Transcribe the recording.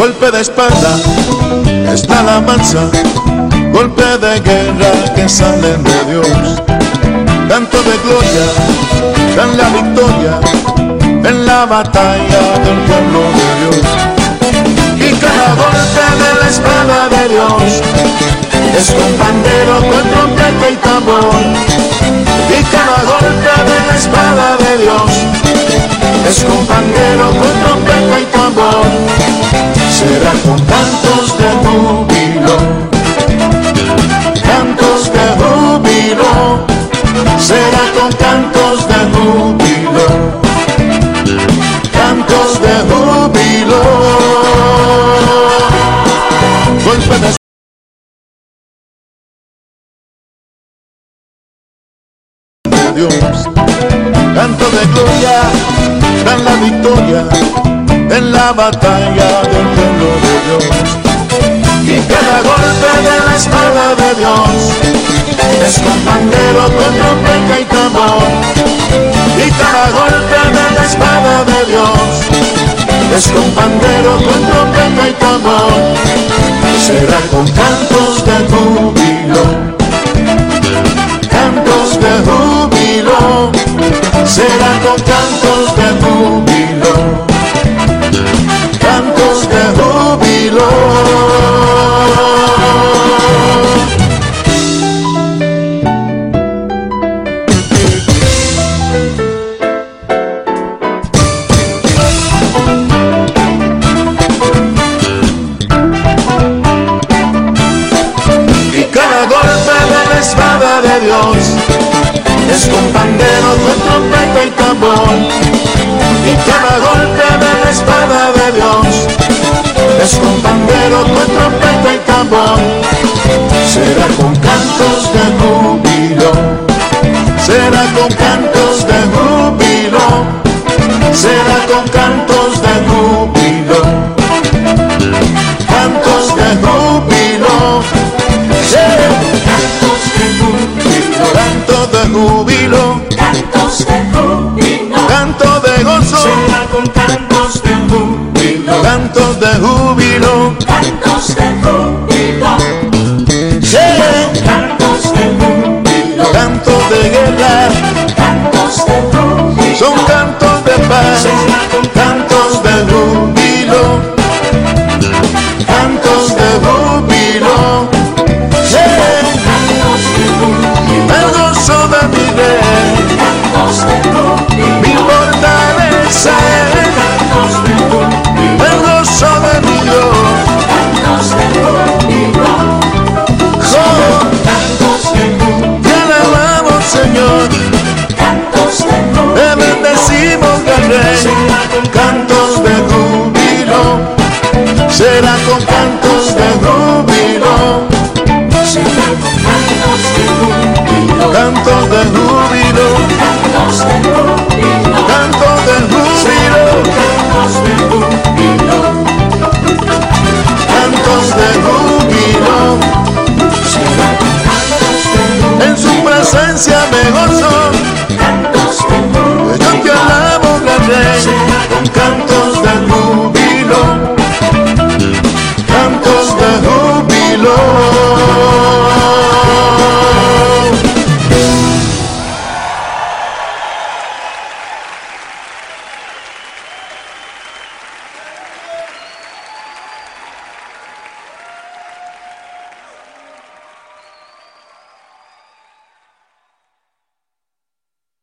golpe de espada es la alabanza, golpe de guerra que salen de Dios. Canto de gloria, dan la victoria en la batalla del pueblo de Dios. Y cada golpe de la espada de Dios es con pandero, con Será con cantos de júbilo, cantos de júbilo, será con cantos de júbilo, cantos de júbilo. Golpe de Dios, canto de gloria, dan la victoria en la batalla del pueblo de Dios. Y cada golpe de la espada de Dios es con pandero, con trompeta y tambor. Y cada golpe de la espada de Dios es con pandero, con trompeta y tambor. Será con cantos de júbilo, espada de Dios, es con pandero, con trompeta y tambor, y cada golpe de la espada de Dios, es con pandero, con trompeta y tambor, será con cantos de júbilo, será con cantos cantos de júbilo, cantos de gozo, con cantos de júbilo, cantos de júbilo, cantos de júbilo, cantos de júbilo, cantos de guerra, cantos de júbilo, son cantos de paz. Señor. Cantos de Te bendecimos del Rey. Cantos de júbilo. Será con cantos de júbilo. Cantos de júbilo. Cantos de júbilo. distancia mejor.